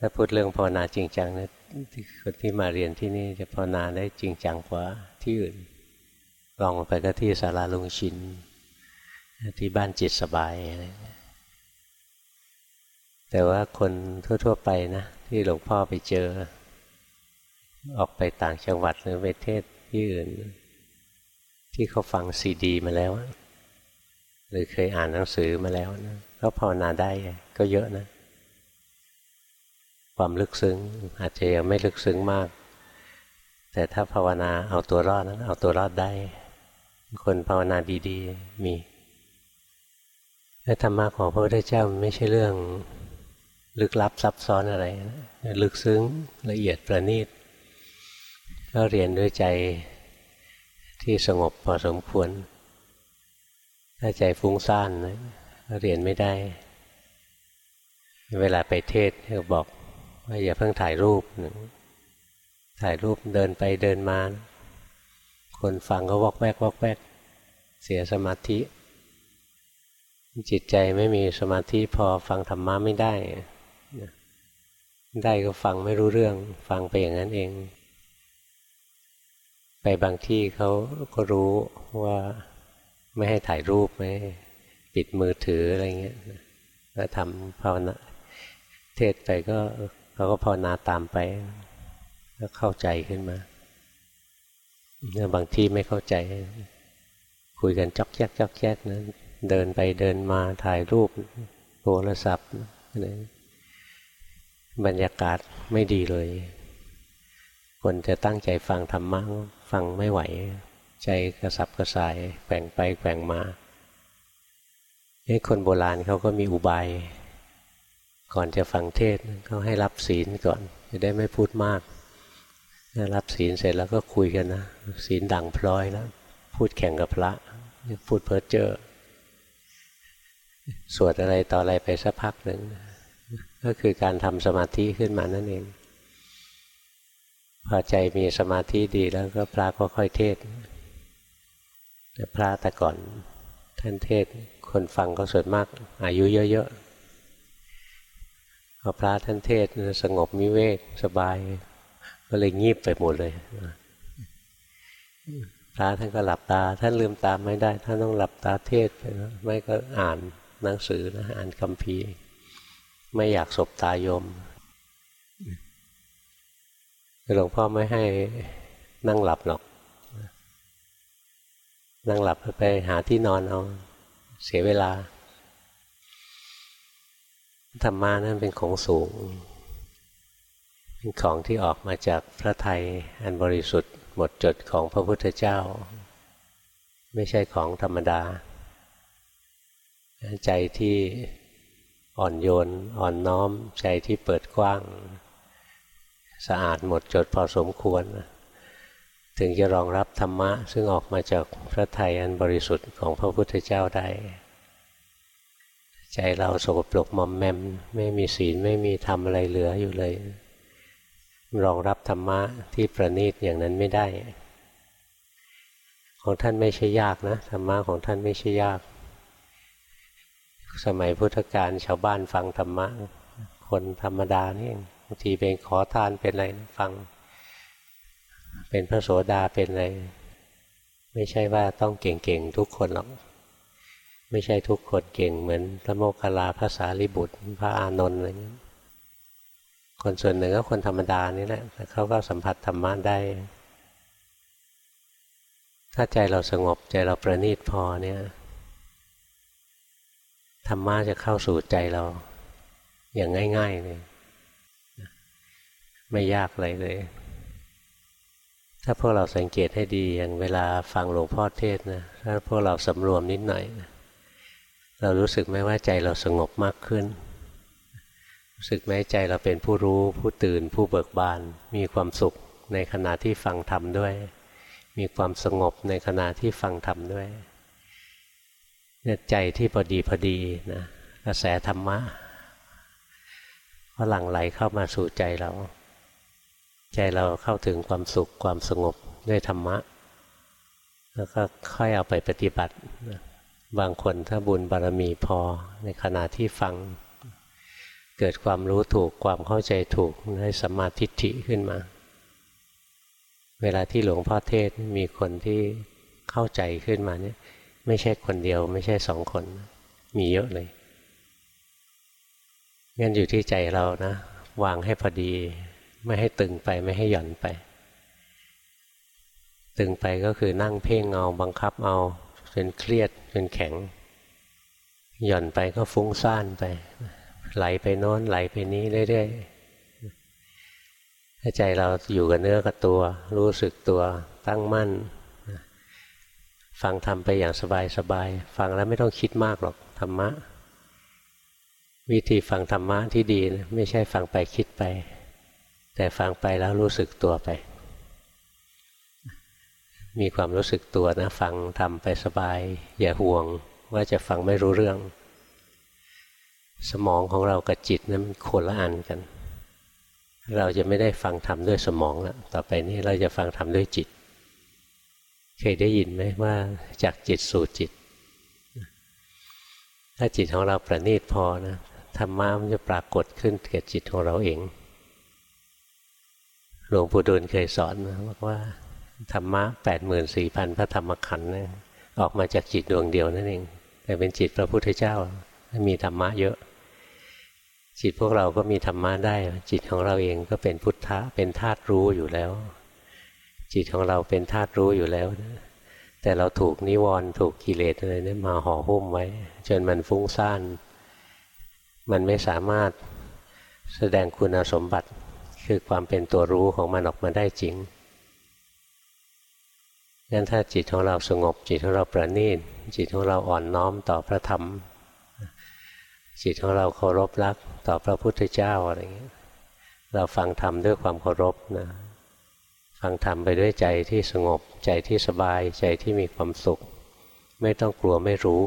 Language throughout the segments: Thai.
ถ้าพูดเรื่องภาวนาจริงจังนะคนที่มาเรียนที่นี่จะภาวนาได้จริงจังกว่าที่อื่นลองไปก็ที่สาราลุงชิน ที่บ้านจิตสบายอะไรแต่ว่าคนทั่ว ๆ ไปนะ ที่หลวงพ่อไปเจอ ออกไปต่างจังหวัดหรือไปเทศที่อื่น ที่เขาฟังซีดี มาแล้ว หรือเคยอ่านหนังสือมาแล้วนะก็ภาวนาได้ก็เยอะนะ ความลึกซึ้ง อาจจะยังไม่ลึกซึ้งมาก แต่ถ้าภาวนาเอาตัวรอดนั้นเอาตัวรอดได้ คนภาวนาดีๆมีธรรมะของพระพุทธเจ้าไม่ใช่เรื่องลึกลับซับซ้อนอะไรนะลึกซึ้งละเอียดประณีตก็เรียนด้วยใจที่สงบพอสมควร ถ้าใจฟุ้งซ่านนะเรียนไม่ได้ เวลาไปเทศเขาบอก ว่าอย่าเพิ่งถ่ายรูป ถ่ายรูปเดินไปเดินมา คนฟังก็วอกแวกวอกแวกเสียสมาธิ จิตใจไม่มีสมาธิพอฟังธรรมะไม่ได้ ได้ก็ฟังไม่รู้เรื่อง ฟังไปอย่างนั้นเอง ไปบางที่เขาก็รู้ว่าไม่ให้ถ่ายรูปไม่ปิดมือถืออะไรเงี้ยแล้วทำภาวนาเทศไปก็ เราก็ภาวนาตามไปก็เข้าใจขึ้นมาบางที่ไม่เข้าใจ คุยกันจอกแยกจอกแยกนะเดินไปเดินมาถ่ายรูปโทรศัพท์อะไรบรรยากาศไม่ดีเลย คนจะตั้งใจฟังธรรมะฟังไม่ไหว ใจกระสับกระส่ายแกว่งไปแกว่งมาไอ้คนโบราณเขาก็มีอุบาย ก่อนจะฟังเทศเขาให้รับศีลก่อน จะได้ไม่พูดมากรับศีลเสร็จแล้วก็คุยกันนะ ศีลดังพลอยแล้ว พูดแข่งกับพระพูดเพ้อเจ้อสวดอะไรต่ออะไรไปสักพักหนึ่ง ก็คือการทำสมาธิขึ้นมานั่นเองพอใจมีสมาธิดีแล้วก็พระก็ค่อยเทศแต่พระแต่ก่อนท่านเทศคนฟังก็ส่วนมาก อายุเยอะๆ พอพระท่านเทศสงบมิเวกสบาย ก็เลยงีบไปหมดเลยพระท่านก็หลับตา ท่านลืมตาไม่ได้ ท่านต้องหลับตาเทศไปไม่ก็อ่านหนังสือนะอ่านคำพีไม่อยากสบตายมหลวงพ่อไม่ให้นั่งหลับหรอก นั่งหลับไปหาที่นอนเอาเสียเวลา ธรรมะนั่นเป็นของสูง เป็นของที่ออกมาจากพระไทยอันบริสุทธิ์หมดจดของพระพุทธเจ้า ไม่ใช่ของธรรมดา ใจที่อ่อนโยน อ่อนน้อม ใจที่เปิดกว้าง สะอาดหมดจดพอสมควร ถึงจะรองรับธรรมะ ซึ่งออกมาจากพระไทยอันบริสุทธิ์ของพระพุทธเจ้าได้ ใจเราสกปรกมอมแมม ไม่มีศีลไม่มีธรรมอะไรเหลืออยู่เลย รองรับธรรมะที่ประณีตอย่างนั้นไม่ได้ ของท่านไม่ใช่ยากนะธรรมะของท่านไม่ใช่ยาก สมัยพุทธกาลชาวบ้านฟังธรรมะ คนธรรมดานี่บางทีเป็นขอทานเป็นอะไรฟัง เป็นพระโสดาเป็นอะไร ไม่ใช่ว่าต้องเก่งๆทุกคนหรอก ไม่ใช่ทุกคนเก่งเหมือนพระโมคคัลลาภาษาลิบุตร พระอานนท์อะไรเงี้ยคนส่วนหนึ่งก็คนธรรมดานี่แหละแต่เขาก็สัมผัสธรรมะได้ ถ้าใจเราสงบใจเราประณีตพอเนี่ยธรรมะจะเข้าสู่ใจเรา อย่างง่าย ๆเลยไม่ยากอะไรเลย ถ้าพวกเราสังเกตให้ดีอย่างเวลาฟังหลวงพ่อเทศนะถ้าพวกเราสำรวมนิดหน่อยนะ เรารู้สึกไหมว่าใจเราสงบมากขึ้น รู้สึกไหมใจเราเป็นผู้รู้ผู้ตื่นผู้เบิกบาน มีความสุขในขณะที่ฟังธรรมด้วย มีความสงบในขณะที่ฟังธรรมด้วยใจที่พอดีพอดีนะกระแสธรรมะก็หลั่งไหลเข้ามาสู่ใจเรา ใจเราเข้าถึงความสุขความสงบด้วยธรรมะ แล้วก็ค่อยเอาไปปฏิบัติ บางคนถ้าบุญบารมีพอในขณะที่ฟัง เกิดความรู้ถูกความเข้าใจถูกได้สมาธิฐิขึ้นมา เวลาที่หลวงพ่อเทศมีคนที่เข้าใจขึ้นมาเนี่ย ไม่ใช่คนเดียว ไม่ใช่สองคน มีเยอะเลยงั้นอยู่ที่ใจเรานะ วางให้พอดี ไม่ให้ตึงไปไม่ให้หย่อนไป ตึงไปก็คือนั่งเพ่งเอาบังคับเอา จนเครียดจนแข็ง หย่อนไปก็ฟุ้งซ่านไป ไหลไปโน้นไหลไปนี้เรื่อยๆถ้าใจเราอยู่กับเนื้อกับตัว รู้สึกตัวตั้งมั่น ฟังทำไปอย่างสบายๆฟังแล้วไม่ต้องคิดมากหรอกธรรมะ วิธีฟังธรรมะที่ดีนะไม่ใช่ฟังไปคิดไป แต่ฟังไปแล้วรู้สึกตัวไป มีความรู้สึกตัวนะ ฟังทำไปสบาย อย่าห่วงว่าจะฟังไม่รู้เรื่อง สมองของเรากับจิตนะั้นคนละอันกัน เราจะไม่ได้ฟังทำด้วยสมองแล้วต่อไปนี้เราจะฟังทำด้วยจิต เคยได้ยินไหมว่าจากจิตสู่จิต ถ้าจิตของเราประณีตพอนะธรรมะมันจะปรากฏขึ้นเกิดจิตของเราเอง หลวงปู่ดูลเคยสอนบอกว่า ธรรมะแปดหมื่นสี่พันพระธรรมขันธ์ออกมาจากจิตดวงเดียวนั่นเอง แต่เป็นจิตพระพุทธเจ้ามีธรรมะเยอะ จิตพวกเราก็มีธรรมะได้ จิตของเราเองก็เป็นพุทธะเป็นธาตุรู้อยู่แล้ว จิตของเราเป็นธาตุรู้อยู่แล้วแต่เราถูกนิวรณ์ถูกกิเลสอะไรนี่มาห่อหุ้มไว้ จนมันฟุ้งซ่าน มันไม่สามารถแสดงคุณสมบัติคือความเป็นตัวรู้ของมันออกมาได้จริง งั้นถ้าจิตของเราสงบ จิตของเราประณีตจิตของเราอ่อนน้อมต่อพระธรรม จิตของเราเคารพรักต่อพระพุทธเจ้าอะไรอย่างเงี้ยเราฟังธรรมด้วยความเคารพนะฟังธรรมไปด้วยใจที่สงบ ใจที่สบายใจที่มีความสุข ไม่ต้องกลัวไม่รู้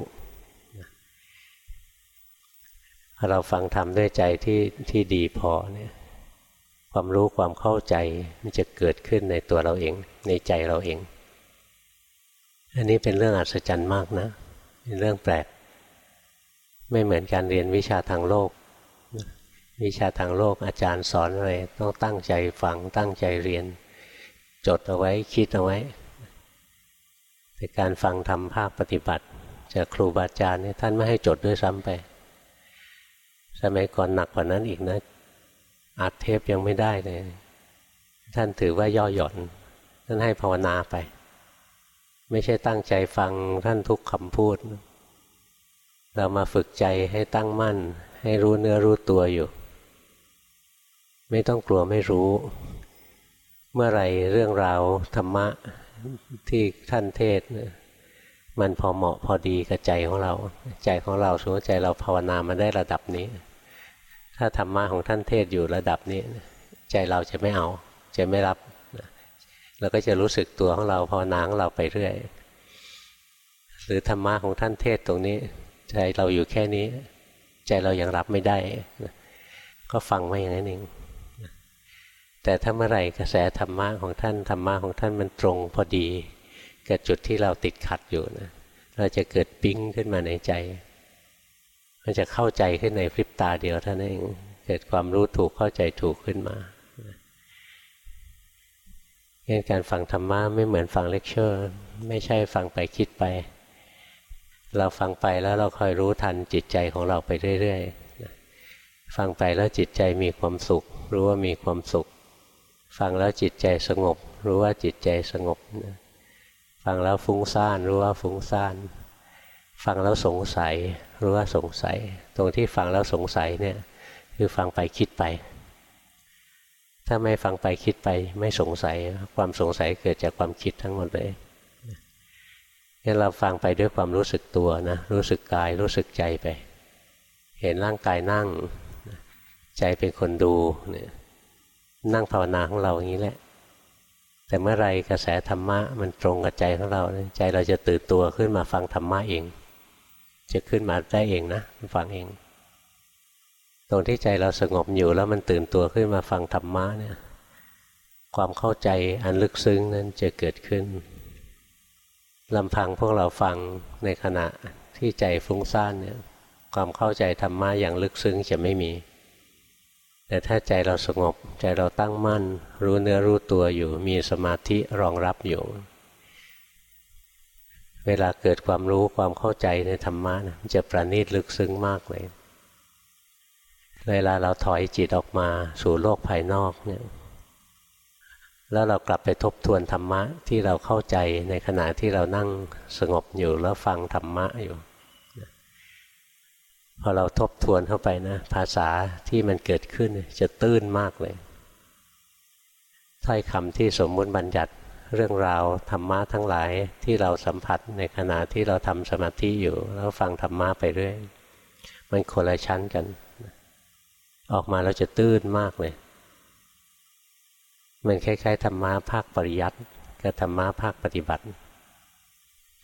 เราฟังธรรมด้วยใจที่ที่ดีพอเนี่ยความรู้ความเข้าใจมันจะเกิดขึ้นในตัวเราเอง ในใจเราเอง อันนี้เป็นเรื่องอัศจรรย์มากนะ เป็นเรื่องแปลก ไม่เหมือนการเรียนวิชาทางโลก วิชาทางโลกอาจารย์สอนอะไรต้องตั้งใจฟังตั้งใจเรียน จดเอาไว้คิดเอาไว้ แต่การฟังทำภาคปฏิบัติ จากครูบาอาจารย์เนี่ยท่านไม่ให้จดด้วยซ้ำไป สมัยก่อนหนักกว่านั้นอีกนะอัดเทปยังไม่ได้เลยท่านถือว่าย่อหย่อน ท่านให้ภาวนาไป ไม่ใช่ตั้งใจฟังท่านทุกคำพูด เรามาฝึกใจให้ตั้งมั่น ให้รู้เนื้อรู้ตัวอยู่ ไม่ต้องกลัวไม่รู้ เมื่อไรเรื่องราวธรรมะที่ท่านเทศมันพอเหมาะพอดีกับใจของเรา ใจของเราสมมติใจเราภาวนามาได้ระดับนี้ ถ้าธรรมะของท่านเทศอยู่ระดับนี้ ใจเราจะไม่เอา จะไม่รับ เราก็จะรู้สึกตัวของเราภาวนาของเราไปเรื่อย หรือธรรมะของท่านเทศตรงนี้ ใจเราอยู่แค่นี้ ใจเรายังรับไม่ได้ ก็ฟังไว้อย่างนั้นเองแต่ถ้าเมื่อไหร่กระแสธรรมะของท่านธรรมะของท่านมันตรงพอดีกับจุดที่เราติดขัดอยู่นะเราจะเกิดปิ๊งขึ้นมาในใจ มันจะเข้าใจขึ้นในพริบตาเดียวเท่านั้นเองเกิดความรู้ถูกเข้าใจถูกขึ้นมา งั้นการฟังธรรมะไม่เหมือนฟังเลคเชอร์ ไม่ใช่ฟังไปคิดไป เราฟังไปแล้วเราคอยรู้ทันจิตใจของเราไปเรื่อยๆฟังไปแล้วจิตใจมีความสุข รู้ว่ามีความสุข ฟังแล้วจิตใจสงบ รู้ว่าจิตใจสงบ ฟังแล้วฟุ้งซ่านรู้ว่าฟุ้งซ่านฟังแล้วสงสัยรู้ว่าสงสัย ตรงที่ฟังแล้วสงสัยเนี่ยคือฟังไปคิดไป ถ้าไม่ฟังไปคิดไปไม่สงสัยความสงสัยเกิดจากความคิดทั้งหมดเลยงั้นเราฟังไปด้วยความรู้สึกตัวนะรู้สึกกายรู้สึกใจไป เห็นร่างกายนั่ง ใจเป็นคนดูเนี่ยนั่งภาวนาของเราอย่างนี้แหละ แต่เมื่อไรกระแสธรรมะมันตรงกับใจของเราใจเราจะตื่นตัวขึ้นมาฟังธรรมะเอง จะขึ้นมาได้เองนะฟังเอง ตรงที่ใจเราสงบอยู่แล้วมันตื่นตัวขึ้นมาฟังธรรมะเนี่ย ความเข้าใจอันลึกซึ้งนั้นจะเกิดขึ้นลำพังพวกเราฟังในขณะที่ใจฟุ้งซ่านเนี่ย ความเข้าใจธรรมะอย่างลึกซึ้งจะไม่มี แต่ถ้าใจเราสงบ ใจเราตั้งมั่น รู้เนื้อรู้ตัวอยู่ มีสมาธิรองรับอยู่ เวลาเกิดความรู้ความเข้าใจในธรรมะนะมันจะประณีตลึกซึ้งมากเลย เวลาเราถอยจิตออกมาสู่โลกภายนอกเนี่ยแล้วเรากลับไปทบทวนธรรมะที่เราเข้าใจในขณะที่เรานั่งสงบอยู่แล้วฟังธรรมะอยู่ พอเราทบทวนเข้าไปนะ ภาษาที่มันเกิดขึ้นจะตื้นมากเลยถ้อยคำที่สมมุติบัญญัติเรื่องราวธรรมะทั้งหลายที่เราสัมผัสในขณะที่เราทำสมาธิอยู่ แล้วฟังธรรมะไปเรื่อย มันคนละชั้นกัน ออกมาเราจะตื้นมากเลย มันคล้ายๆธรรมะภาคปริยัติกับธรรมะภาคปฏิบัติ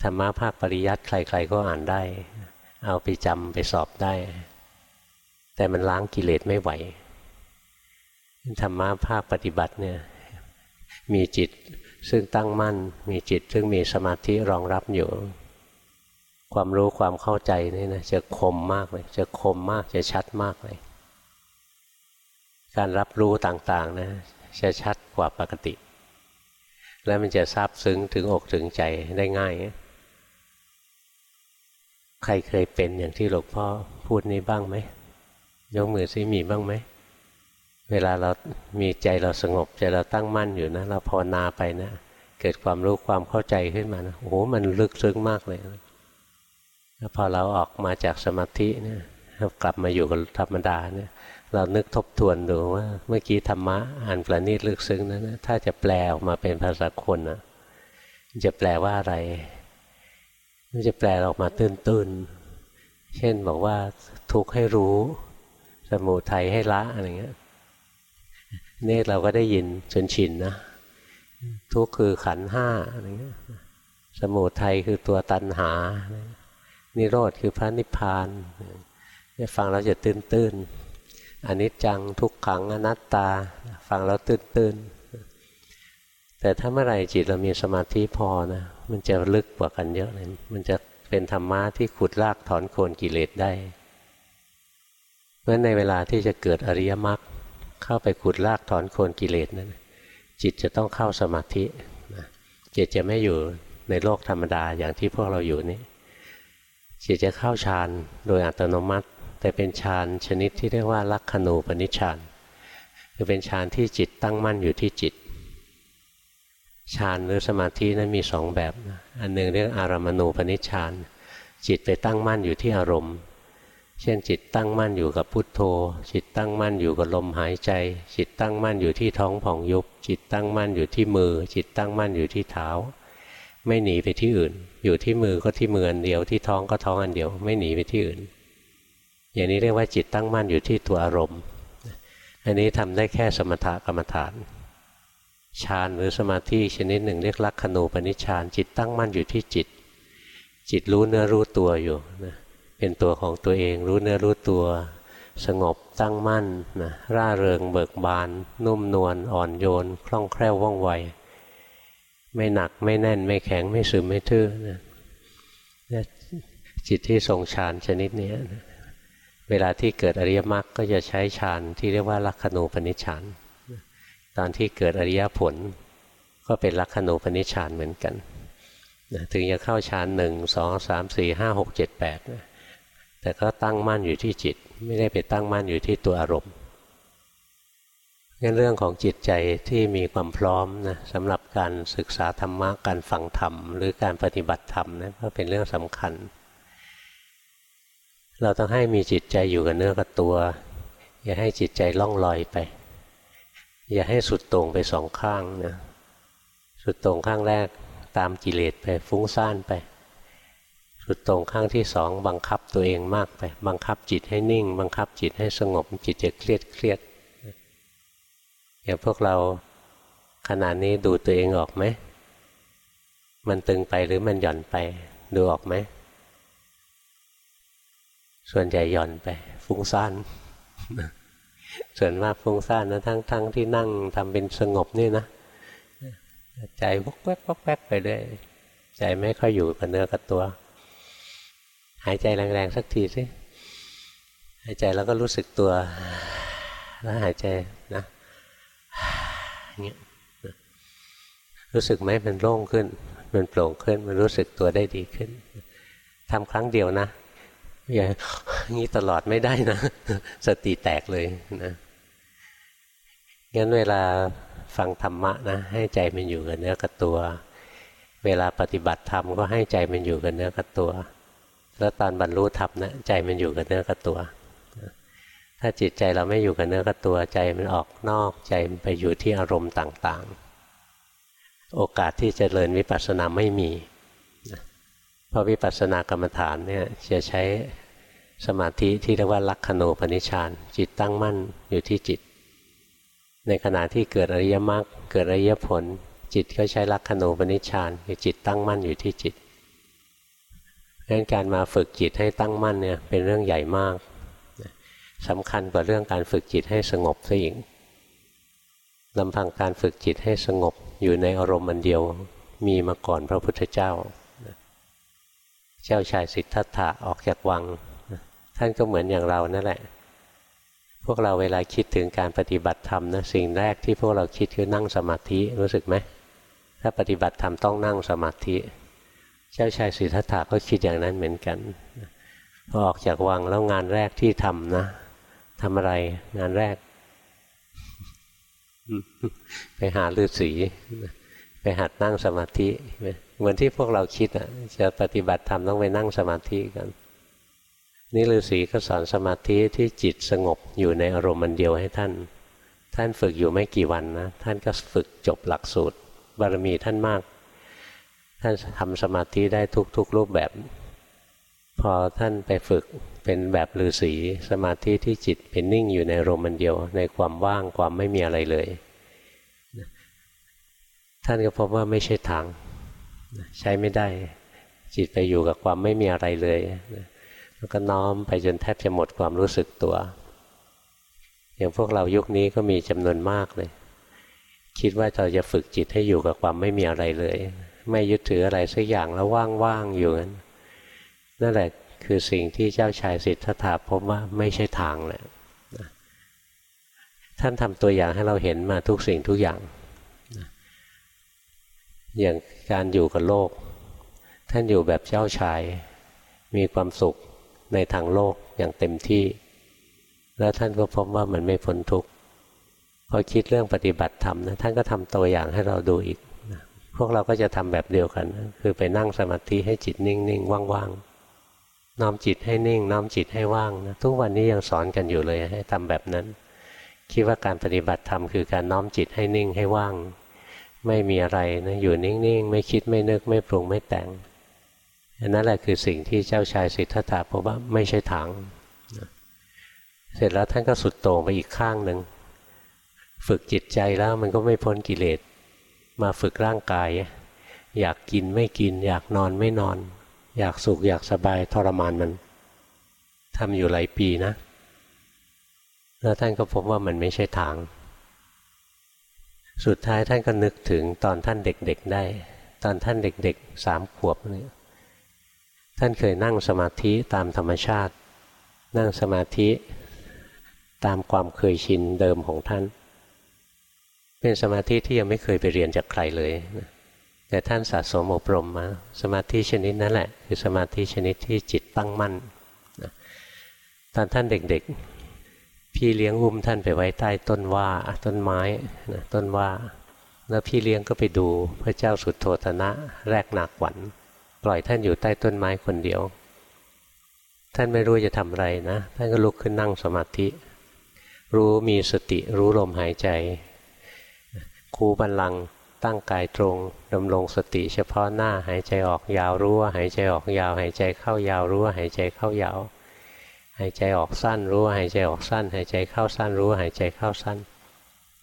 ธรรมะภาคปริยัติใคร ๆ ก็อ่านได้ เอาไปจำไปสอบได้ แต่มันล้างกิเลสไม่ไหว ธรรมะภาคปฏิบัติเนี่ยมีจิตซึ่งตั้งมั่น มีจิตซึ่งมีสมาธิรองรับอยู่ ความรู้ความเข้าใจนี่นะจะคมมากเลย จะคมมากจะชัดมากเลย การรับรู้ต่างๆนะจะชัดกว่าปกติ แล้วมันจะซาบซึ้งถึงอกถึงใจได้ง่าย ใครเคยเป็นอย่างที่หลวงพ่อพูดนี้บ้างไหมยกมือซิมีบ้างไหมเวลาเรามีใจเราสงบใจเราตั้งมั่นอยู่นะ เราภาวนาไปนะ เกิดความรู้ความเข้าใจขึ้นมานะโอ้โหมันลึกซึ้งมากเลยแล้วพอเราออกมาจากสมาธิเนี่ยกลับมาอยู่กับธรรมดาเนี่ย เรานึกทบทวนดูว่าเมื่อกี้ธรรมะอ่านประณีตลึกซึ้งนั้นถ้าจะแปลออกมาเป็นภาษาคนนะจะแปลว่าอะไรมันจะแปลออกมาตื้นๆ เช่นบอกว่าทุกข์ให้รู้ สมุทัยให้ละอะไรเงี้ยเนี่เราก็ได้ยินจนชินนะทุกข์คือขันห้าอะไรเงี้ยสมุทัยคือตัวตัณหา นิโรธคือพระนิพพานเนี่ยฟังเราจะตื้นๆ อนิจจังทุกขังอนัตตา ฟังแล้วตื้นๆ แต่ถ้าเมื่อไหร่จิตเรามีสมาธิพอนะ มันจะลึกกว่ากันเยอะเลย มันจะเป็นธรรมะที่ขุดลากถอนโคนกิเลสได้ เพราะในเวลาที่จะเกิดอริยมรรคเข้าไปขุดลากถอนโคนกิเลสนั้นจิตจะต้องเข้าสมาธิจิตจะไม่อยู่ในโลกธรรมดาอย่างที่พวกเราอยู่นี้จิตจะเข้าฌานโดยอัตโนมัติ แต่เป็นฌานชนิดที่เรียกว่าลักขณูปนิชฌานคือเป็นฌานที่จิตตั้งมั่นอยู่ที่จิตฌานหรือสมาธินั้นมีสองแบบอันหนึ่งเรียกอารามณูปนิชฌานจิตไปตั้งมั่นอยู่ที่อารมณ์ เช่นจิตตั้งมั่นอยู่กับพุทโธ จิตตั้งมั่นอยู่กับลมหายใจ จิตตั้งมั่นอยู่ที่ท้องผ่องยุบ จิตตั้งมั่นอยู่ที่มือ จิตตั้งมั่นอยู่ที่เท้า ไม่หนีไปที่อื่น อยู่ที่มือก็ที่มืออันเดียวที่ท้องก็ท้องอันเดียว ไม่หนีไปที่อื่น อย่างนี้เรียกว่าจิตตั้งมั่นอยู่ที่ตัวอารมณ์ อันนี้ทำได้แค่สมถกรรมฐานฌานหรือสมาธิชนิดหนึ่งเรียกลักขณูปนิชฌานจิตตั้งมั่นอยู่ที่จิต จิตรู้เนื้อรู้ตัวอยู่นะเป็นตัวของตัวเองรู้เนื้อรู้ตัว สงบตั้งมั่นนะร่าเริงเบิกบาน นุ่มนวลอ่อนโยน คล่องแคล่วว่องไว ไม่หนักไม่แน่นไม่แข็งไม่ซึมไม่ทื่อนะจิตที่ทรงฌานชนิดนี้นะ เวลาที่เกิดอริยมรรคก็จะใช้ฌานที่เรียกว่าลักขณูปนิชฌานตอนที่เกิดอริยผล ก็เป็นลักขณูปนิชฌานเหมือนกันถึงจะเข้าฌานหนึ่งสองสามสี่ห้าหกเจ็ดแปดแต่ก็ตั้งมั่นอยู่ที่จิต ไม่ได้ไปตั้งมั่นอยู่ที่ตัวอารมณ์งั้นเรื่องของจิตใจที่มีความพร้อมนะสำหรับการศึกษาธรรมะการฟังธรรม หรือการปฏิบัติธรรมนะก็เป็นเรื่องสำคัญ เราต้องให้มีจิตใจอยู่กับเนื้อกับตัว อย่าให้จิตใจล่องลอยไป อย่าให้สุดตรงไปสองข้างนะสุดตรงข้างแรกตามกิเลสไปฟุ้งซ่านไป สุดตรงข้างที่สองบังคับตัวเองมากไป บังคับจิตให้นิ่ง บังคับจิตให้สงบจิตจะเครียดเครียดอย่างพวกเราขณะนี้ดูตัวเองออกไหมมันตึงไปหรือมันหย่อนไปดูออกไหม ส่วนใหญ่หย่อนไป ฟุ้งซ่านส่วนมากฟุ้งซ่านนะทั้งทั้งที่นั่งทำเป็นสงบนี่นะใจวกแวกวกแวกไปเรื่อยใจไม่ค่อยอยู่กับเนื้อกับตัว หายใจแรงๆสักทีสิหายใจแล้วก็รู้สึกตัว แล้วหายใจนะเงี้ยรู้สึกไหมมันโล่งขึ้น มันโปร่งขึ้น มันรู้สึกตัวได้ดีขึ้นทำครั้งเดียวนะ อย่างนี้ตลอดไม่ได้นะ สติแตกเลยนะงั้นเวลาฟังธรรมะนะ ให้ใจมันอยู่กับเนื้อกับตัว เวลาปฏิบัติธรรมก็ให้ใจมันอยู่กับเนื้อกับตัว แล้วตอนบรรลุธรรมนะใจมันอยู่กับเนื้อกับตัว ถ้าจิตใจเราไม่อยู่กับเนื้อกับตัวใจมันออกนอกใจมันไปอยู่ที่อารมณ์ต่างๆ โอกาสที่จะเจริญวิปัสสนาไม่มี พราะวิปัสสนากรรมฐานเนี่ยจะใช้สมาธิที่เรียกว่าลักขณูปนิชานจิตตั้งมั่นอยู่ที่จิต ในขณะที่เกิดอริยมรรคเกิดอริยผล จิตก็ใช้ลักขณูปนิชฌานคือจิตตั้งมั่นอยู่ที่จิตดังนั้นการมาฝึกจิตให้ตั้งมั่นเนี่ยเป็นเรื่องใหญ่มากสำคัญกว่าเรื่องการฝึกจิตให้สงบซะอีกลำพังการฝึกจิตให้สงบอยู่ในอารมณ์อันเดียวมีมาก่อนพระพุทธเจ้า เจ้าชายสิทธัตถะออกจากวัง ท่านก็เหมือนอย่างเรานั่นแหละ พวกเราเวลาคิดถึงการปฏิบัติธรรมนะสิ่งแรกที่พวกเราคิดคือนั่งสมาธิรู้สึกไหมถ้าปฏิบัติธรรมต้องนั่งสมาธิ เจ้าชายสิทธัตถะก็คิดอย่างนั้นเหมือนกันพอออกจากวังแล้วงานแรกที่ทำนะทำอะไรงานแรก ไปหาฤาษี ไปหัดนั่งสมาธิเหมือนที่พวกเราคิดอะ จะปฏิบัติธรรมต้องไปนั่งสมาธิกัน นี่ฤาษีก็สอนสมาธิที่จิตสงบอยู่ในอารมณ์มันเดียวให้ท่าน ท่านฝึกอยู่ไม่กี่วันนะ ท่านก็ฝึกจบหลักสูตร บารมีท่านมาก ท่านทำสมาธิได้ทุกๆรูปแบบ พอท่านไปฝึกเป็นแบบฤาษีสมาธิที่จิตเป็นนิ่งอยู่ในอารมณ์มันเดียว ในความว่างความไม่มีอะไรเลย ท่านก็พบว่าไม่ใช่ทาง ใช้ไม่ได้ จิตไปอยู่กับความไม่มีอะไรเลยแล้วก็น้อมไปจนแทบจะหมดความรู้สึกตัว อย่างพวกเรายุคนี้ก็มีจำนวนมากเลย คิดว่าเราจะฝึกจิตให้อยู่กับความไม่มีอะไรเลย ไม่ยึดถืออะไรสักอย่างแล้วว่างๆอยู่นั้นนั่นแหละคือสิ่งที่เจ้าชายสิทธัตถะพบว่าไม่ใช่ทางแหละท่านทำตัวอย่างให้เราเห็นมาทุกสิ่งทุกอย่าง อย่างการอยู่กับโลก ท่านอยู่แบบเจ้าชาย มีความสุขในทางโลกอย่างเต็มที่ แล้วท่านก็พบว่ามันไม่พ้นทุกข์พอคิดเรื่องปฏิบัติธรรมนะท่านก็ทำตัวอย่างให้เราดูอีกนะพวกเราก็จะทำแบบเดียวกันนะคือไปนั่งสมาธิให้จิตนิ่งๆว่างๆน้อมจิตให้นิ่ง น้อมจิตให้ว่างนะทุกวันนี้ยังสอนกันอยู่เลยให้ทำแบบนั้น คิดว่าการปฏิบัติธรรมคือการน้อมจิตให้นิ่งให้ว่าง ไม่มีอะไรนะอยู่นิ่งๆ ไม่คิดไม่นึกไม่ปรุงไม่แต่งอันนั้นแหละคือสิ่งที่เจ้าชายสิทธัตถะพบว่าไม่ใช่ทางเสร็จแล้วท่านก็สุดโต่งไปอีกข้างหนึ่งฝึกจิตใจแล้วมันก็ไม่พ้นกิเลส มาฝึกร่างกาย อยากกินไม่กิน อยากนอนไม่นอน อยากสุขอยากสบายทรมานมันทำอยู่หลายปีนะ แล้วท่านก็พบว่ามันไม่ใช่ทาง สุดท้ายท่านก็นึกถึงตอนท่านเด็กๆได้ ตอนท่านเด็กๆสามขวบเนี่ยท่านเคยนั่งสมาธิตามธรรมชาติ นั่งสมาธิตามความเคยชินเดิมของท่าน เป็นสมาธิที่ยังไม่เคยไปเรียนจากใครเลย แต่ท่านสะสมอบรมมา สมาธิชนิดนั้นแหละ คือสมาธิชนิดที่จิตตั้งมั่นตอนท่านเด็กๆ พี่เลี้ยงอุ้มท่านไปไว้ใต้ต้นว่าต้นไม้ต้นว่า แล้วพี่เลี้ยงก็ไปดูพระเจ้าสุดโทธนะแรกหนักหวันปล่อยท่านอยู่ใต้ต้นไม้คนเดียว ท่านไม่รู้จะทำอะไรนะ ท่านก็ลุกขึ้นนั่งสมาธิ รู้มีสติรู้ลมหายใจ คูบันลังตั้งกายตรงดำรงสติเฉพาะหน้าหายใจออกยาวรู้ว่าหายใจออกยาว หายใจเข้ายาวรู้ว่าหายใจเข้ายาว หายใจออกสั้นรู้ว่าหายใจออกสั้น หายใจเข้าสั้นรู้ว่าหายใจเข้าสั้น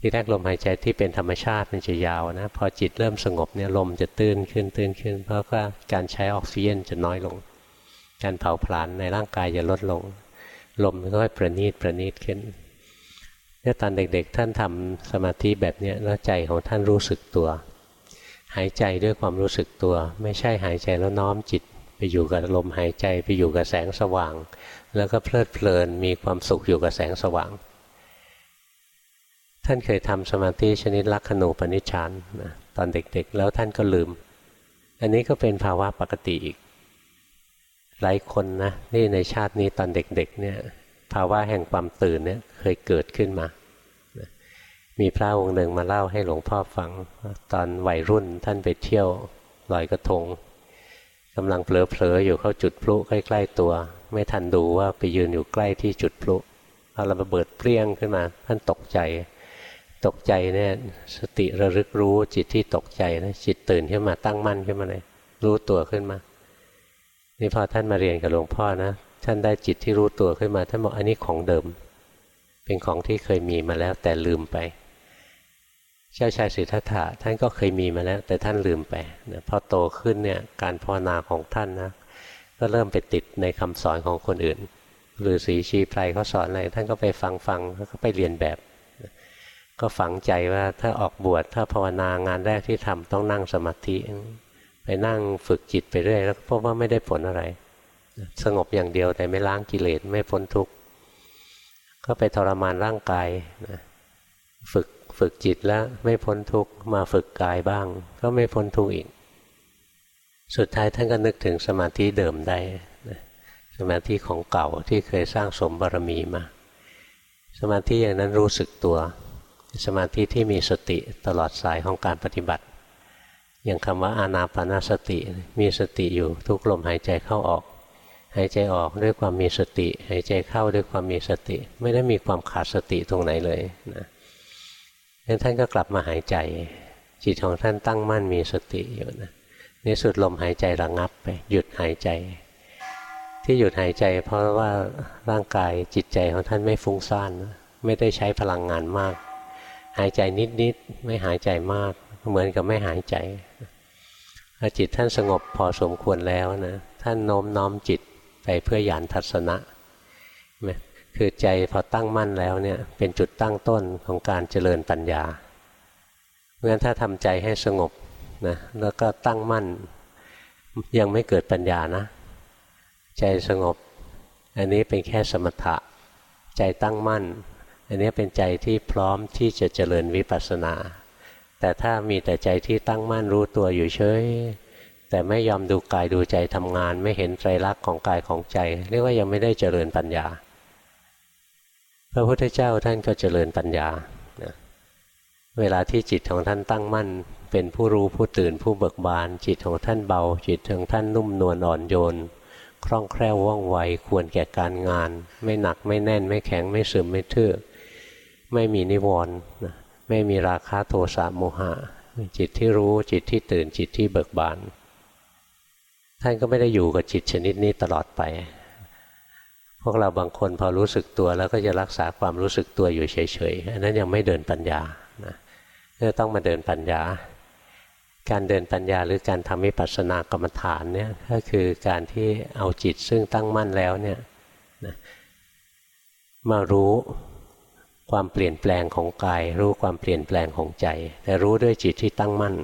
ที่แรกลมหายใจที่เป็นธรรมชาติมันจะยาวนะ พอจิตเริ่มสงบเนี่ยลมจะตื้นขึ้นตื้นขึ้น เพราะว่าการใช้ออกซิเจนจะน้อยลง การเผาผลาญในร่างกายจะลดลง ลมก็ค่อยประณีตประณีตขึ้นเนี่ยตอนเด็กๆ ท่านทำสมาธิแบบนี้แล้วใจของท่านรู้สึกตัว หายใจด้วยความรู้สึกตัว ไม่ใช่หายใจแล้วน้อมจิต ไปอยู่กับลมหายใจไปอยู่กับแสงสว่าง แล้วก็เพลิดเพลินมีความสุขอยู่กับแสงสว่าง ท่านเคยทำสมาธิชนิดลักขณูปนิชฌานนะตอนเด็กๆ แล้วท่านก็ลืม อันนี้ก็เป็นภาวะปกติอีก หลายคนนะนี่ในชาตินี้ตอนเด็กๆเนี่ยภาวะแห่งความตื่นเนี่ยเคยเกิดขึ้นมา มีพระองค์หนึ่งมาเล่าให้หลวงพ่อฟัง ตอนวัยรุ่นท่านไปเที่ยวลอยกระทงกำลังเผลอๆอยู่เข้าจุดพลุใกล้ ๆ ตัว ไม่ทันดูว่าไปยืนอยู่ใกล้ที่จุดพลุพอระเบิดเปรี้ยงขึ้นมา ท่านตกใจ ตกใจเนี่ยสติระลึกรู้จิตที่ตกใจนะจิตตื่นขึ้นมาตั้งมั่นขึ้นมาเลยรู้ตัวขึ้นมา นี่พอท่านมาเรียนกับหลวงพ่อนะท่านได้จิตที่รู้ตัวขึ้นมา ท่านบอกอันนี้ของเดิม เป็นของที่เคยมีมาแล้วแต่ลืมไป เจ้าชายสิทธัตถะท่านก็เคยมีมาแล้ว แต่ท่านลืมไปนะพอโตขึ้นเนี่ยการภาวนาของท่านนะ ก็เริ่มไปติดในคำสอนของคนอื่นหรือสีชีไพรเขาสอนอะไรท่านก็ไปฟังฟังแล้วก็ไปเรียนแบบ ก็ฝังใจว่าถ้าออกบวชถ้าภาวนางานแรกที่ทำต้องนั่งสมาธิ ไปนั่งฝึกจิตไปเรื่อยแล้วพบว่าไม่ได้ผลอะไร สงบอย่างเดียวแต่ไม่ล้างกิเลสไม่พ้นทุกข์ก็ไปทรมานร่างกายนะฝึกฝึกจิตแล้วไม่พ้นทุกข์มาฝึกกายบ้าง ก็ไม่พ้นทุกข์อีก สุดท้ายท่านก็นึกถึงสมาธิเดิมได้สมาธิของเก่าที่เคยสร้างสมบารมีมา สมาธิอย่างนั้นรู้สึกตัว สมาธิที่มีสติตลอดสายของการปฏิบัติ อย่างคำว่าอานาปนาสติ มีสติอยู่ทุกลมหายใจเข้าออก หายใจออกด้วยความมีสติ หายใจเข้าด้วยความมีสติ ไม่ได้มีความขาดสติตรงไหนเลยนะงั้นท่านก็กลับมาหายใจ จิตของท่านตั้งมั่นมีสติอยู่นะ ในสุดลมหายใจระงับไป หยุดหายใจ ที่หยุดหายใจ เพราะว่าร่างกายจิตใจของท่านไม่ฟุ้งซ่านไม่ได้ใช้พลังงานมาก หายใจนิดๆไม่หายใจมาก เหมือนกับไม่หายใจพอจิตท่านสงบพอสมควรแล้วนะท่านโน้มน้อมจิตไปเพื่อหยานทัศนะคือใจพอตั้งมั่นแล้วเนี่ยเป็นจุดตั้งต้นของการเจริญปัญญาเพราะฉะนั้นถ้าทำใจให้สงบ นะแล้วก็ตั้งมั่น ยังไม่เกิดปัญญานะ ใจสงบ อันนี้เป็นแค่สมถะ ใจตั้งมั่น อันนี้เป็นใจที่พร้อมที่จะเจริญวิปัสสนา แต่ถ้ามีแต่ใจที่ตั้งมั่นรู้ตัวอยู่เฉยแต่ไม่ยอมดูกายดูใจทำงาน ไม่เห็นไตรลักษณ์ของกายของใจ เรียกว่ายังไม่ได้เจริญปัญญา พระพุทธเจ้าท่านก็เจริญปัญญา เวลาที่จิตของท่านตั้งมั่น เป็นผู้รู้ผู้ตื่นผู้เบิกบาน จิตของท่านเบา จิตของท่านนุ่มนวลอ่อนโยนคล่องแคล่วว่องไวควรแก่การงาน ไม่หนักไม่แน่น ไม่แข็งไม่ซึมไม่ทื่อไม่มีนิวรณ์ไม่มีราคะโทสะโมหะ จิตที่รู้จิตที่ตื่นจิตที่เบิกบาน ท่านก็ไม่ได้อยู่กับจิตชนิดนี้ตลอดไป พวกเราบางคนพอรู้สึกตัวแล้วก็จะรักษาความรู้สึกตัวอยู่เฉยๆอันนั้นยังไม่เดินปัญญา ก็ต้องมาเดินปัญญา การเดินปัญญาหรือการทำวิปัสสนากรรมฐานเนี่ยก็คือการที่เอาจิตซึ่งตั้งมั่นแล้วเนี่ยนะมารู้ความเปลี่ยนแปลงของกาย รู้ความเปลี่ยนแปลงของใจ แต่รู้ด้วยจิตที่ตั้งมั่น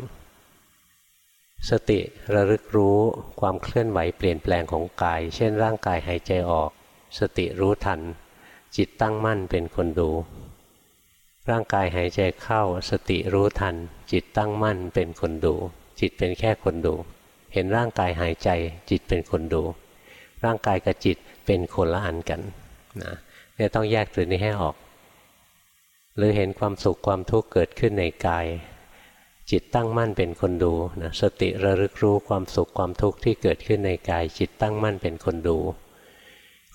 สติระลึกรู้ความเคลื่อนไหวเปลี่ยนแปลงของกาย เช่นร่างกายหายใจออก สติรู้ทัน จิตตั้งมั่นเป็นคนดู ร่างกายหายใจเข้าสติรู้ทัน จิตตั้งมั่นเป็นคนดู จิตเป็นแค่คนดู เห็นร่างกายหายใจ จิตเป็นคนดู ร่างกายกับจิตเป็นคนละอันกันนะเนี่ยต้องแยกตัวนี้ให้ออก หรือเห็นความสุขความทุกข์เกิดขึ้นในกาย จิตตั้งมั่นเป็นคนดูนะสติระลึกรู้ความสุขความทุกข์ที่เกิดขึ้นในกาย จิตตั้งมั่นเป็นคนดู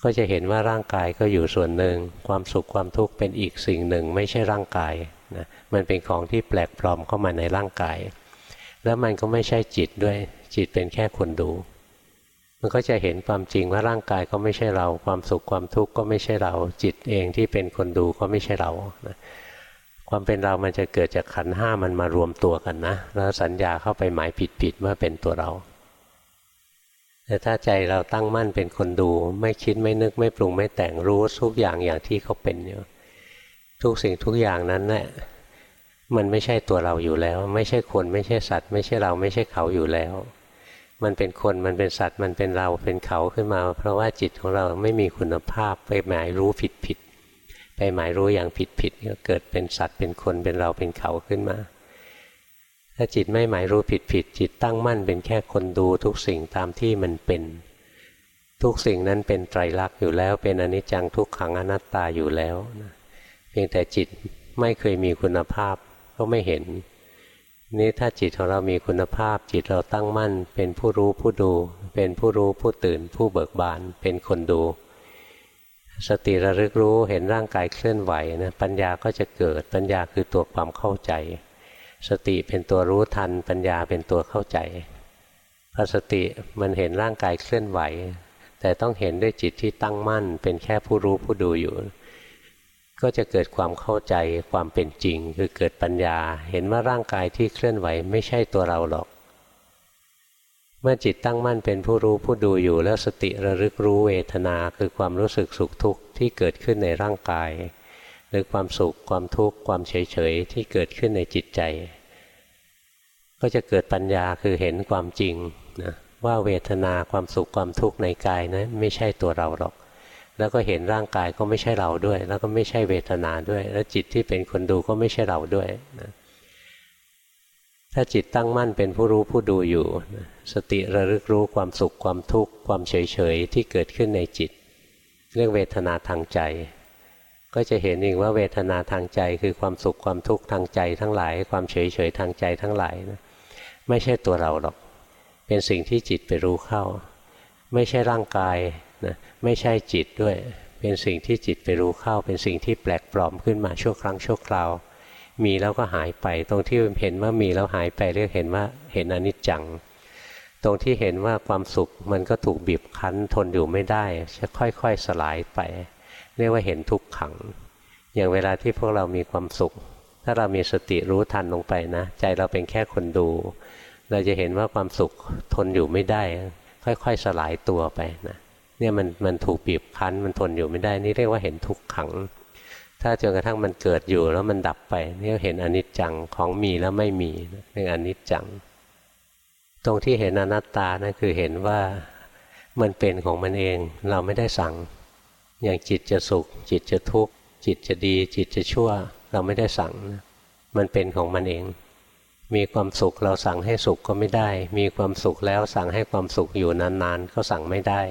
ก็จะเห็นว่าร่างกายก็อยู่ส่วนหนึ่ง ความสุขความทุกข์เป็นอีกสิ่งหนึ่ง ไม่ใช่ร่างกายนะมันเป็นของที่แปลกปลอมเข้ามาในร่างกาย แล้วมันก็ไม่ใช่จิตด้วยจิตเป็นแค่คนดู มันก็จะเห็นความจริงว่าร่างกายก็ไม่ใช่เรา ความสุขความทุกข์ก็ไม่ใช่เรา จิตเองที่เป็นคนดูก็ไม่ใช่เรานะความเป็นเรามันจะเกิดจากขันห้ามันมารวมตัวกันนะ แล้วสัญญาเข้าไปหมายผิดๆว่าเป็นตัวเรา แต่ถ้าใจเราตั้งมั่นเป็นคนดู ไม่คิดไม่นึกไม่ปรุงไม่แต่งรู้ทุกอย่างอย่างที่เขาเป็นอยู่ทุกสิ่งทุกอย่างนั้นแหละมันไม่ใช่ตัวเราอยู่แล้ว ไม่ใช่คนไม่ใช่สัตว์ ไม่ใช่เราไม่ใช่เขาอยู่แล้ว มันเป็นคนมันเป็นสัตว์มันเป็นเราเป็นเขาขึ้นมา เพราะว่าจิตของเราไม่มีคุณภาพไปหมายรู้ผิดผิดไปหมายรู้อย่างผิดผิดก็เกิดเป็นสัตว์เป็นคนเป็นเราเป็นเขาขึ้นมา ถ้าจิตไม่หมายรู้ผิดผิด จิตตั้งมั่นเป็นแค่คนดูทุกสิ่งตามที่มันเป็น ทุกสิ่งนั้นเป็นไตรลักษณ์อยู่แล้วเป็นอนิจจังทุกขังอนัตตาอยู่แล้วเพียงแต่จิตไม่เคยมีคุณภาพก็ไม่เห็น นี้ถ้าจิตของเรามีคุณภาพ จิตเราตั้งมั่น เป็นผู้รู้ผู้ดู เป็นผู้รู้ผู้ตื่น ผู้เบิกบาน เป็นคนดู สติระลึกรู้เห็นร่างกายเคลื่อนไหวนะปัญญาก็จะเกิดปัญญาคือตัวความเข้าใจ สติเป็นตัวรู้ทัน ปัญญาเป็นตัวเข้าใจพอสติมันเห็นร่างกายเคลื่อนไหว แต่ต้องเห็นด้วยจิตที่ตั้งมั่น เป็นแค่ผู้รู้ผู้ดูอยู่ ก็จะเกิดความเข้าใจความเป็นจริง คือเกิดปัญญา เห็นว่าร่างกายที่เคลื่อนไหวไม่ใช่ตัวเราหรอก เมื่อจิตตั้งมั่นเป็นผู้รู้ผู้ดูอยู่ แล้วสติระลึกรู้เวทนาคือความรู้สึกสุขทุกข์ที่เกิดขึ้นในร่างกาย รือความสุขความทุกข์ความเฉยเฉยที่เกิดขึ้นในจิตใจ ก็จะเกิดปัญญาคือเห็นความจริงนะว่าเวทนาความสุขความทุกข์ในกายนะั้นไม่ใช่ตัวเราหรอก แล้วก็เห็นร่างกายก็ไม่ใช่เราด้วย แล้วก็ไม่ใช่เวทนาด้วย แล้วจิตที่เป็นคนดูก็ไม่ใช่เราด้วยนะถ้าจิตตั้งมั่นเป็นผู้รู้ผู้ดูอยู่สติระลึกรู้ความสุขความทุกข์ความเฉยเฉยที่เกิดขึ้นในจิต เรื่องเวทนาทางใจ ก็จะเห็นเองว่าเวทนาทางใจคือความสุขความทุกข์ทางใจทั้งหลาย ความเฉยเฉยทางใจทั้งหลายนะไม่ใช่ตัวเราหรอก เป็นสิ่งที่จิตไปรู้เข้า ไม่ใช่ร่างกายนะไม่ใช่จิตด้วย เป็นสิ่งที่จิตไปรู้เข้า เป็นสิ่งที่แปลกปลอมขึ้นมาชั่วครั้งชั่วคราว มีแล้วก็หายไป ตรงที่เห็นว่ามีแล้วหายไปเรียกเห็นว่าเห็นอนิจจัง ตรงที่เห็นว่าความสุขมันก็ถูกบีบคั้นทนอยู่ไม่ได้จะค่อยๆสลายไป เรียกว่าเห็นทุกขัง อย่างเวลาที่พวกเรามีความสุข ถ้าเรามีสติรู้ทันลงไปนะ ใจเราเป็นแค่คนดู เราจะเห็นว่าความสุขทนอยู่ไม่ได้ ค่อยๆสลายตัวไปนะเนี่ยมันมันถูกบีบคั้นมันทนอยู่ไม่ได้ นี่เรียกว่าเห็นทุกขัง ถ้าจนกระทั่งมันเกิดอยู่แล้วมันดับไปนี่เห็นอนิจจังของมีแล้วไม่มีเรียกอนิจจัง ตรงที่เห็นอนัตตานั่นคือเห็นว่ามันเป็นของมันเองเราไม่ได้สั่ง อย่างจิตจะสุข จิตจะทุกข์ จิตจะดี จิตจะชั่ว เราไม่ได้สั่งมันเป็นของมันเอง มีความสุขเราสั่งให้สุขก็ไม่ได้ มีความสุขแล้วสั่งให้ความสุขอยู่นานๆ ก็สั่งไม่ได้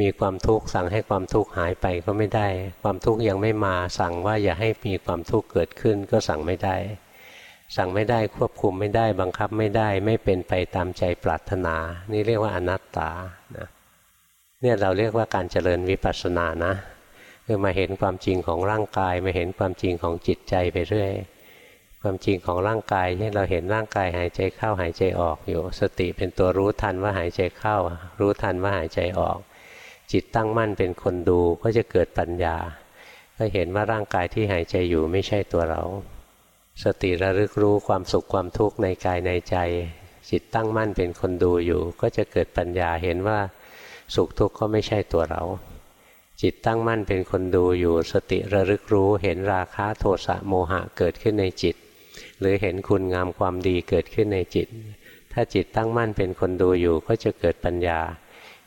มีความทุกข์สั่งให้ความทุกข์หายไปก็ไม่ได้ ความทุกข์ยังไม่มาสั่งว่าอย่าให้มีความทุกข์เกิดขึ้นก็สั่งไม่ได้ สั่งไม่ได้ควบคุมไม่ได้บังคับไม่ได้ ไม่เป็นไปตามใจปรารถนา นี่เรียกว่าอนัตตานะ เนี่ยเราเรียกว่าการเจริญวิปัสสนานะคือมาเห็นความจริงของร่างกายมาเห็นความจริงของจิตใจไปเรื่อยความจริงของร่างกายที่เราเห็นร่างกายหายใจเข้าหายใจออกอยู่ สติเป็นตัวรู้ทันว่าหายใจเข้า รู้ทันว่าหายใจออก จิตตั้งมั่นเป็นคนดูก็จะเกิดปัญญา ก็เห็นว่าร่างกายที่หายใจอยู่ไม่ใช่ตัวเรา สติระลึกรู้ความสุขความทุกข์ในกายในใจ จิตตั้งมั่นเป็นคนดูอยู่ ก็จะเกิดปัญญาเห็นว่า สุขทุกข์ก็ไม่ใช่ตัวเรา จิตตั้งมั่นเป็นคนดูอยู่สติระลึกรู้เห็นราคะโทสะโมหะเกิดขึ้นในจิต หรือเห็นคุณงามความดีเกิดขึ้นในจิต ถ้าจิตตั้งมั่นเป็นคนดูอยู่ก็จะเกิดปัญญา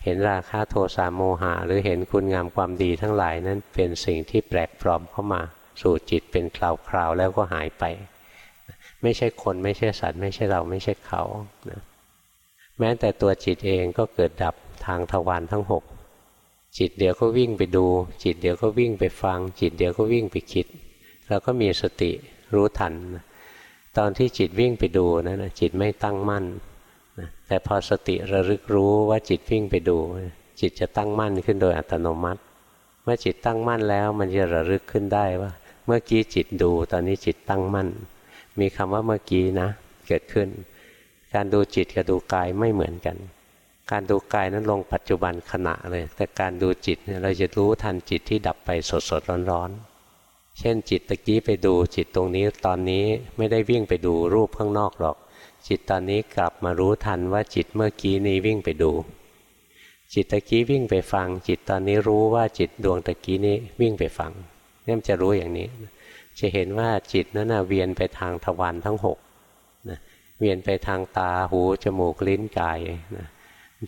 เห็นราคะโทสะโมหะ หรือเห็นคุณงามความดีทั้งหลายนั้นเป็นสิ่งที่แปลกปลอมเข้ามา สู่จิตเป็นคราวๆแล้วก็หายไป ไม่ใช่คนไม่ใช่สัตว์ ไม่ใช่เราไม่ใช่เขานะแม้แต่ตัวจิตเองก็เกิดดับ ทางทวารทั้งหกจิตเดี๋ยวก็วิ่งไปดู จิตเดี๋ยวก็วิ่งไปฟัง จิตเดี๋ยวก็วิ่งไปคิด แล้วก็มีสติรู้ทัน ตอนที่จิตวิ่งไปดูนะั้นจิตไม่ตั้งมั่นแต่พอสติระลึกรู้ว่าจิตวิ่งไปดู จิตจะตั้งมั่นขึ้นโดยอัตโนมัติ เมื่อจิตตั้งมั่นแล้ว มันจะระลึกขึ้นได้ว่า เมื่อกี้จิตดู ตอนนี้จิตตั้งมั่น มีคำว่าเมื่อกี้นะ เกิดขึ้น การดูจิตกับดูกายไม่เหมือนกัน การดูกายนั้นลงปัจจุบันขณะเลย แต่การดูจิตเราจะรู้ทันจิตที่ดับไปสดสดร้อนร้อนเช่นจิตตะกี้ไปดูจิตตรงนี้ตอนนี้ไม่ได้วิ่งไปดูรูปข้างนอกหรอก จิตตอนนี้กลับมารู้ทันว่าจิตเมื่อกี้นี้วิ่งไปดู จิตตะกี้วิ่งไปฟัง จิตตอนนี้รู้ว่าจิตดวงตะกี้นี้วิ่งไปฟังเนี่ยจะรู้อย่างนี้ จะเห็นว่าจิตนั้นเวียนไปทางทวารทั้งหกนะเวียนไปทางตาหูจมูกลิ้นกายนะ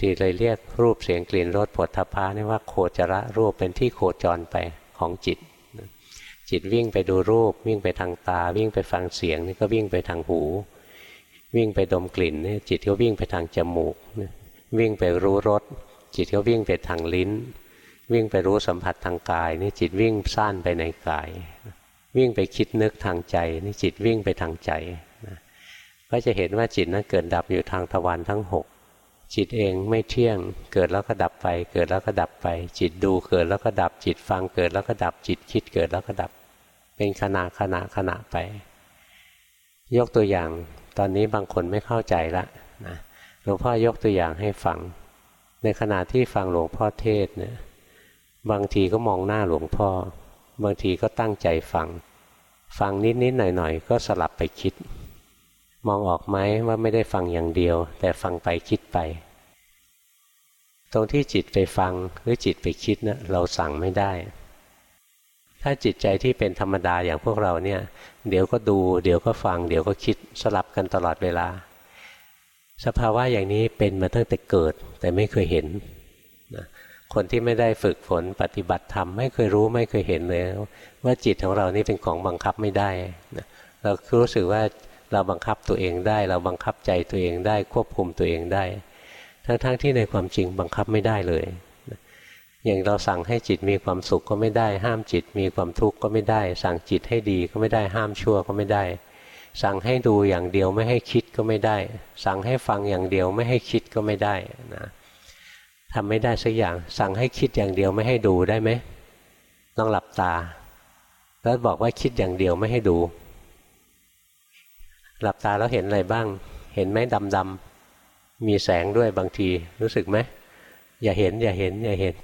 ทีเลยเรียกรูปเสียงกลิ่นรสผลทพะนี่ว่าโคจระรูปเป็นที่โคจรไปของจิต จิตวิ่งไปดูรูป วิ่งไปทางตา วิ่งไปฟังเสียงนี่ก็วิ่งไปทางหู วิ่งไปดมกลิ่นนี่จิตก็วิ่งไปทางจมูก วิ่งไปรู้รสจิตก็วิ่งไปทางลิ้น วิ่งไปรู้สัมผัสทางกายนี่จิตวิ่งซ่านไปในกาย วิ่งไปคิดนึกทางใจนี่จิตวิ่งไปทางใจก็จะเห็นว่าจิตนั้นเกิดดับอยู่ทางทวารทั้งหก จิตเองไม่เที่ยง เกิดแล้วก็ดับไป เกิดแล้วก็ดับไป จิตดูเกิดแล้วก็ดับ จิตฟังเกิดแล้วก็ดับ จิตคิดเกิดแล้วก็ดับ เป็นขณะขณะขณะไป ยกตัวอย่าง ตอนนี้บางคนไม่เข้าใจละนะหลวงพ่อยกตัวอย่างให้ฟัง ในขณะที่ฟังหลวงพ่อเทศเนี่ยบางทีก็มองหน้าหลวงพ่อ บางทีก็ตั้งใจฟัง ฟังนิดๆหน่อยๆก็สลับไปคิด มองออกไหมว่าไม่ได้ฟังอย่างเดียว แต่ฟังไปคิดไป ตรงที่จิตไปฟังหรือจิตไปคิดนะ่ะเราสั่งไม่ได้ ถ้าจิตใจที่เป็นธรรมดาอย่างพวกเราเนี่ย เดี๋ยวก็ดู เดี๋ยวก็ฟัง เดี๋ยวก็คิดสลับกันตลอดเวลา สภาวะอย่างนี้เป็นมาตั้งแต่เกิด แต่ไม่เคยเห็นนะคนที่ไม่ได้ฝึกฝนปฏิบัติธรรมไม่เคยรู้ไม่เคยเห็นเลย ว่าจิตของเรานี่เป็นของบังคับไม่ได้นะเรารู้สึกว่า เราบังคับตัวเองได้ เราบังคับใจตัวเองได้ ควบคุมตัวเองได้ ทั้งๆทที่ในความจริงบังคับไม่ได้เลยอย่างเราสั่งให้จิตมีความสุขก็ไม่ได้ ห้ามจิตมีความทุกข์ก็ไม่ได้ สั่งจิตให้ดีก็ไม่ได้ห้ามชั่วก็ไม่ได้ สั่งให้ดูอย่างเดียวไม่ให้คิดก็ไม่ได้ สั่งให้ฟังอย่างเดียวไม่ให้คิดก็ไม่ได้นะทำไม่ได้สักอย่าง สั่งให้คิดอย่างเดียวไม่ให้ดูได้ไหมลองหลับตา แล้วบอกว่าคิดอย่างเดียวไม่ให้ดู หลับตาแล้วเห็นอะไรบ้าง เห็นไหมดำดำมีแสงด้วยบางทีรู้สึกไหมอย่าเห็นอย่าเห็นอย่าเห็น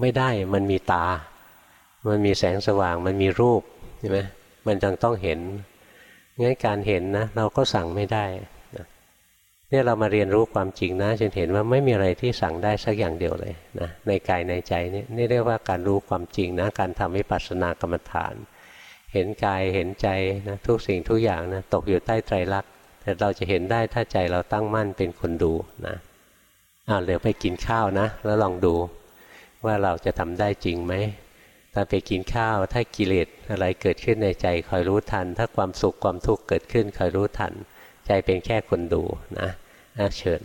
ไม่ได้มันมีตา มันมีแสงสว่าง มันมีรูปใช่ไหมมันจึงต้องเห็นงั้นการเห็นนะเราก็สั่งไม่ได้เนี่ยเรามาเรียนรู้ความจริงนะจนเห็นว่าไม่มีอะไรที่สั่งได้สักอย่างเดียวเลยนะในกายในใจนี่นี่เรียกว่าการรู้ความจริงนะการทำวิปัสสนากรรมฐาน เห็นกายเห็นใจนะทุกสิ่งทุกอย่างนะตกอยู่ใต้ไตรลักษณ์แต่เราจะเห็นได้ถ้าใจเราตั้งมั่นเป็นคนดูนะอ่าเดี๋ยวไปกินข้าวนะ แล้วลองดูว่าเราจะทำได้จริงไหมตอนไปกินข้าวถ้ากิเลสอะไรเกิดขึ้นในใจคอยรู้ทัน ถ้าความสุขความทุกข์เกิดขึ้นคอยรู้ทัน ใจเป็นแค่คนดูนะนะเชิญ